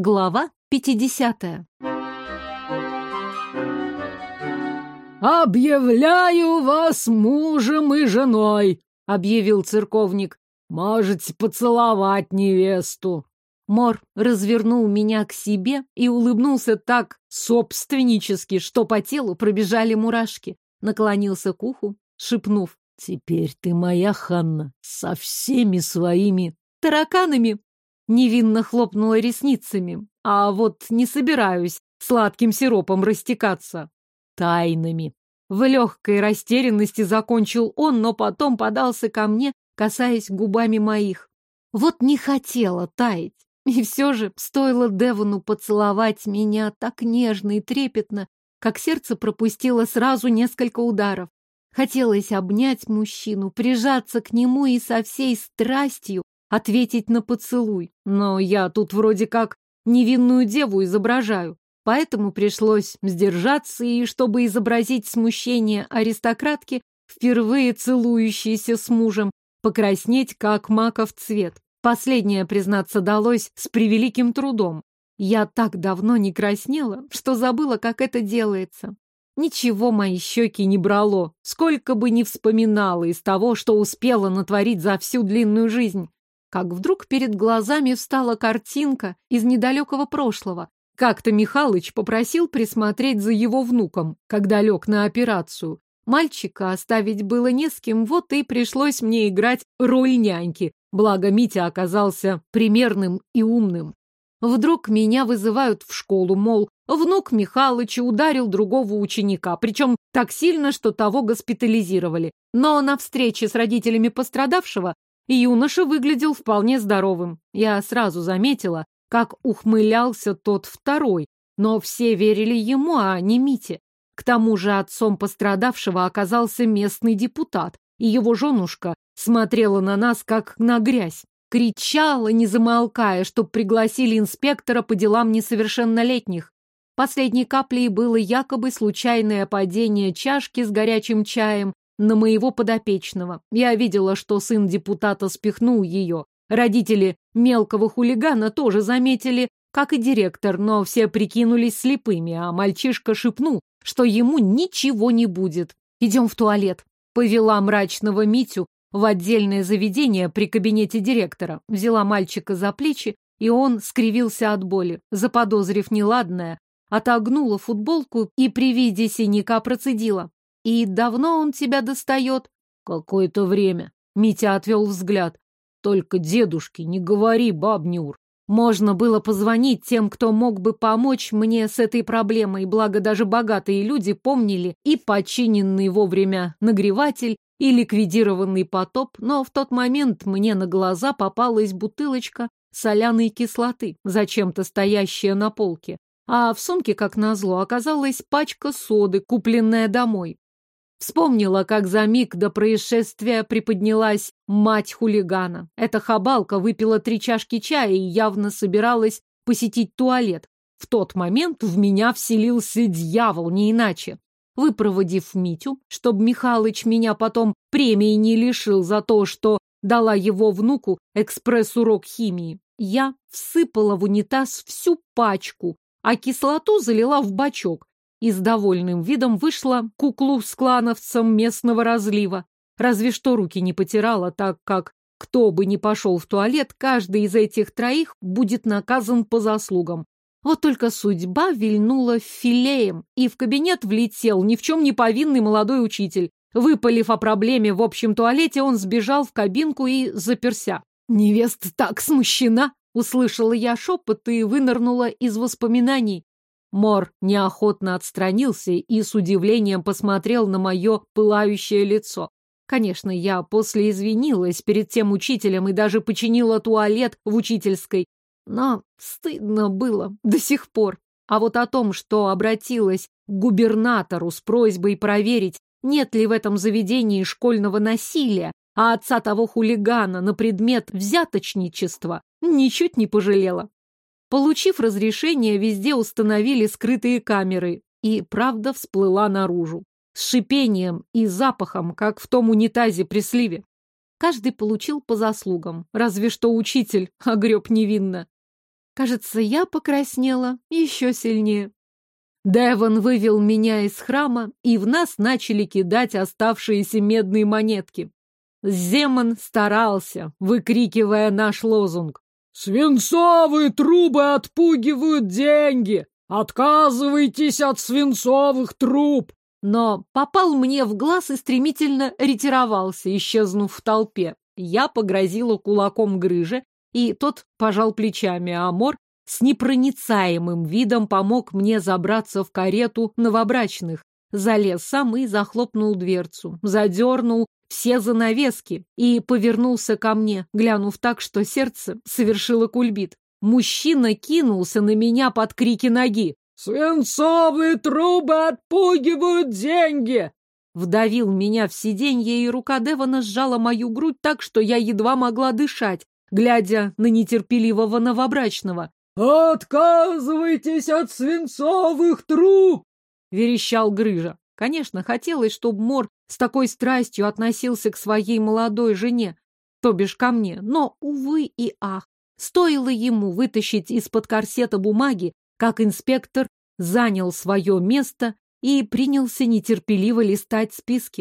Глава 50. «Объявляю вас мужем и женой», — объявил церковник. «Можете поцеловать невесту». Мор развернул меня к себе и улыбнулся так собственнически, что по телу пробежали мурашки. Наклонился к уху, шепнув. «Теперь ты моя Ханна со всеми своими тараканами!» Невинно хлопнула ресницами. А вот не собираюсь сладким сиропом растекаться. Тайнами. В легкой растерянности закончил он, но потом подался ко мне, касаясь губами моих. Вот не хотела таять. И все же стоило Девону поцеловать меня так нежно и трепетно, как сердце пропустило сразу несколько ударов. Хотелось обнять мужчину, прижаться к нему и со всей страстью ответить на поцелуй. Но я тут вроде как невинную деву изображаю. Поэтому пришлось сдержаться и, чтобы изобразить смущение аристократки, впервые целующейся с мужем, покраснеть, как маков цвет. Последнее, признаться, далось с превеликим трудом. Я так давно не краснела, что забыла, как это делается. Ничего мои щеки не брало, сколько бы ни вспоминала из того, что успела натворить за всю длинную жизнь как вдруг перед глазами встала картинка из недалекого прошлого. Как-то Михалыч попросил присмотреть за его внуком, когда лег на операцию. Мальчика оставить было не с кем, вот и пришлось мне играть роль няньки, благо Митя оказался примерным и умным. Вдруг меня вызывают в школу, мол, внук Михалыча ударил другого ученика, причем так сильно, что того госпитализировали. Но на встрече с родителями пострадавшего юноша выглядел вполне здоровым. Я сразу заметила, как ухмылялся тот второй, но все верили ему, а не Мите. К тому же отцом пострадавшего оказался местный депутат, и его женушка смотрела на нас, как на грязь. Кричала, не замолкая, чтоб пригласили инспектора по делам несовершеннолетних. Последней каплей было якобы случайное падение чашки с горячим чаем на моего подопечного. Я видела, что сын депутата спихнул ее. Родители мелкого хулигана тоже заметили, как и директор, но все прикинулись слепыми, а мальчишка шепнул, что ему ничего не будет. «Идем в туалет», — повела мрачного Митю в отдельное заведение при кабинете директора, взяла мальчика за плечи, и он скривился от боли, заподозрив неладное, отогнула футболку и при виде синяка процедила. «И давно он тебя достает?» «Какое-то время». Митя отвел взгляд. «Только дедушке не говори, бабнюр». Можно было позвонить тем, кто мог бы помочь мне с этой проблемой, благо даже богатые люди помнили и починенный вовремя нагреватель, и ликвидированный потоп, но в тот момент мне на глаза попалась бутылочка соляной кислоты, зачем-то стоящая на полке. А в сумке, как назло, оказалась пачка соды, купленная домой. Вспомнила, как за миг до происшествия приподнялась мать хулигана. Эта хабалка выпила три чашки чая и явно собиралась посетить туалет. В тот момент в меня вселился дьявол, не иначе. Выпроводив Митю, чтобы Михалыч меня потом премии не лишил за то, что дала его внуку экспресс-урок химии, я всыпала в унитаз всю пачку, а кислоту залила в бачок и с довольным видом вышла куклу с клановцем местного разлива. Разве что руки не потирала, так как кто бы ни пошел в туалет, каждый из этих троих будет наказан по заслугам. Вот только судьба вильнула филеем, и в кабинет влетел ни в чем не повинный молодой учитель. Выпалив о проблеме в общем туалете, он сбежал в кабинку и заперся. «Невеста так смущена!» — услышала я шепот и вынырнула из воспоминаний. Мор неохотно отстранился и с удивлением посмотрел на мое пылающее лицо. Конечно, я после извинилась перед тем учителем и даже починила туалет в учительской, но стыдно было до сих пор. А вот о том, что обратилась к губернатору с просьбой проверить, нет ли в этом заведении школьного насилия, а отца того хулигана на предмет взяточничества, ничуть не пожалела. Получив разрешение, везде установили скрытые камеры, и правда всплыла наружу. С шипением и запахом, как в том унитазе при сливе. Каждый получил по заслугам, разве что учитель огреб невинно. Кажется, я покраснела еще сильнее. Девон вывел меня из храма, и в нас начали кидать оставшиеся медные монетки. Земан старался, выкрикивая наш лозунг. «Свинцовые трубы отпугивают деньги! Отказывайтесь от свинцовых труб!» Но попал мне в глаз и стремительно ретировался, исчезнув в толпе. Я погрозила кулаком грыже, и тот пожал плечами, а Мор с непроницаемым видом помог мне забраться в карету новобрачных. Залез сам и захлопнул дверцу, задернул все занавески и повернулся ко мне, глянув так, что сердце совершило кульбит. Мужчина кинулся на меня под крики ноги. «Свинцовые трубы отпугивают деньги!» Вдавил меня в сиденье, и рука Девона сжала мою грудь так, что я едва могла дышать, глядя на нетерпеливого новобрачного. «Отказывайтесь от свинцовых труб!» — верещал Грыжа. Конечно, хотелось, чтобы Мор с такой страстью относился к своей молодой жене, то бишь ко мне, но, увы и ах, стоило ему вытащить из-под корсета бумаги, как инспектор занял свое место и принялся нетерпеливо листать списки.